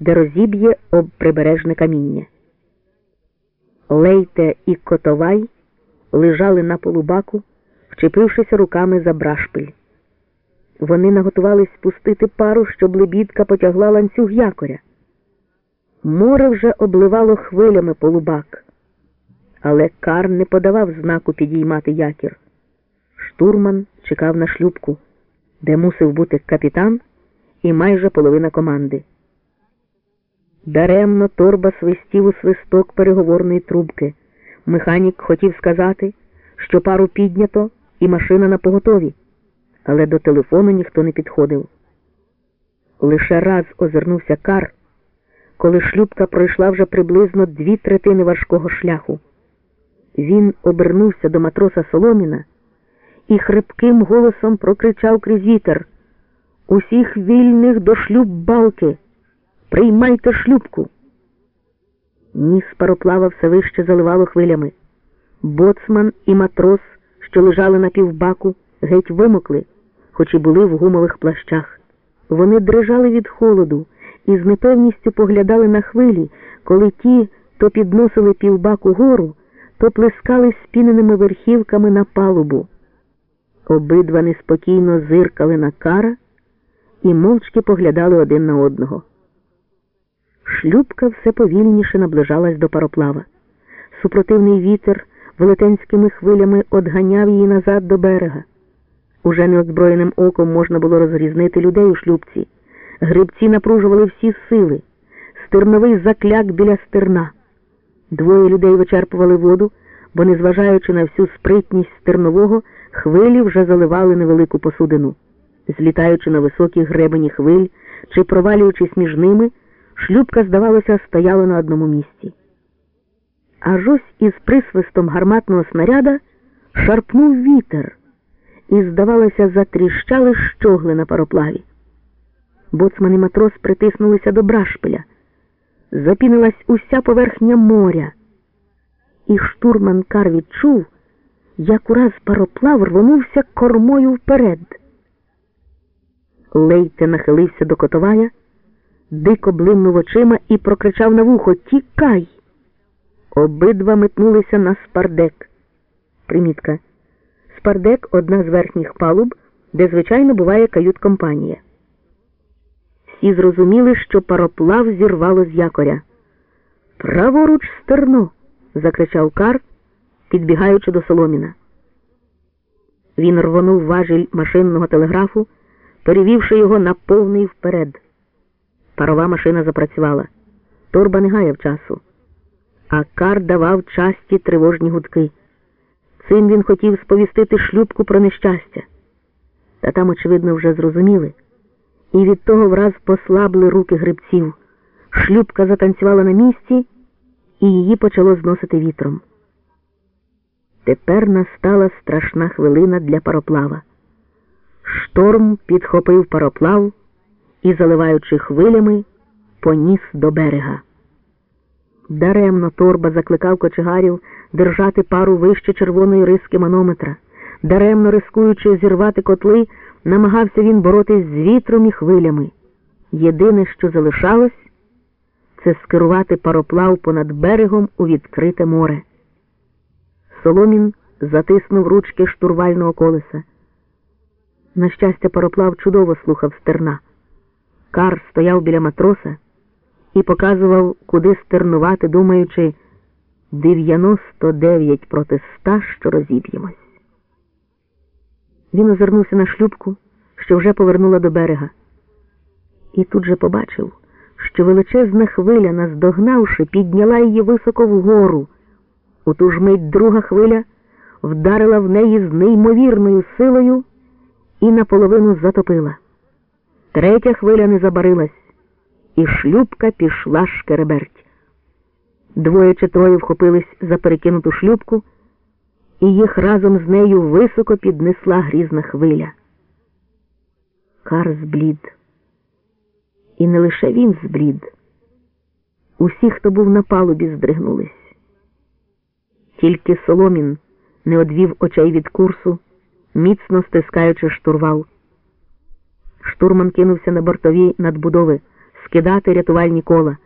де розіб'є об прибережне каміння. Лейте і Котовай лежали на полубаку, вчепившися руками за брашпиль. Вони наготувались спустити пару, щоб лебідка потягла ланцюг якоря. Море вже обливало хвилями полубак, але Кар не подавав знаку підіймати якір. Штурман чекав на шлюбку, де мусив бути капітан і майже половина команди. Даремно торба свистів у свисток переговорної трубки. Механік хотів сказати, що пару піднято і машина на поготові, але до телефону ніхто не підходив. Лише раз озирнувся кар, коли шлюбка пройшла вже приблизно дві третини важкого шляху. Він обернувся до матроса Соломіна і хрипким голосом прокричав крізь вітер Усіх вільних до шлюб балки! Приймайте шлюбку. Ніс пароплава все вище заливало хвилями. Боцман і матрос, що лежали на півбаку, геть вимокли, хоч і були в гумових плащах. Вони дрижали від холоду і з непевністю поглядали на хвилі, коли ті то підносили півбаку гору, то плескали спіненими верхівками на палубу. Обидва неспокійно зиркали на кара і мовчки поглядали один на одного. Шлюбка все повільніше наближалась до пароплава. Супротивний вітер велетенськими хвилями одганяв її назад до берега. Уже неозброєним оком можна було розрізнити людей у шлюбці. Грибці напружували всі сили, стерновий закляк біля стерна. Двоє людей вичерпували воду, бо, незважаючи на всю спритність стернового, хвилі вже заливали невелику посудину. Злітаючи на високі гребені хвиль чи провалюючись між ними, шлюбка, здавалося, стояла на одному місці. Аж ось із присвистом гарматного снаряда шарпнув вітер і, здавалося, затріщали щогли на пароплаві. Боцман і матрос притиснулися до брашпиля. Запінилась уся поверхня моря, і штурман Кар відчув, як ураз пароплав рвонувся кормою вперед. Лейте нахилився до Котовая, дико блимнув очима і прокричав на вухо Тікай. Обидва метнулися на спардек. Примітка. Спардек одна з верхніх палуб, де, звичайно, буває кают-компанія. Всі зрозуміли, що пароплав зірвало з якоря. Праворуч стерно. закричав Кар, підбігаючи до Соломіна. Він рвонув важіль машинного телеграфу, перевівши його на повний вперед. Парова машина запрацювала. Торба не гаяв часу. А Кар давав часті тривожні гудки. Цим він хотів сповістити шлюбку про нещастя. Та там, очевидно, вже зрозуміли. І від того враз послабли руки грибців. Шлюбка затанцювала на місці, і її почало зносити вітром. Тепер настала страшна хвилина для пароплава. Шторм підхопив пароплав і, заливаючи хвилями, поніс до берега. Даремно торба закликав кочегарів держати пару вище червоної риски манометра. Даремно рискуючи зірвати котли, намагався він боротись з вітром і хвилями. Єдине, що залишалось, це скерувати пароплав понад берегом у відкрите море. Соломін затиснув ручки штурвального колеса. На щастя, пароплав чудово слухав стерна. Кар стояв біля матроса і показував, куди стернувати, думаючи 99 проти 100, що розіб'ємось. Він озирнувся на шлюбку, що вже повернула до берега, і тут же побачив, що величезна хвиля, наздогнавши, підняла її високо вгору. У ту ж мить друга хвиля вдарила в неї з неймовірною силою і наполовину затопила. Третя хвиля не забарилась, і шлюбка пішла шкереберть. Двоє чи троє вхопились за перекинуту шлюбку, і їх разом з нею високо піднесла грізна хвиля. Кар зблід. І не лише він зблід. Усі, хто був на палубі, здригнулись. Тільки Соломін не одвів очей від курсу, міцно стискаючи штурвал. Штурман кинувся на бортові надбудови, скидати рятувальні кола.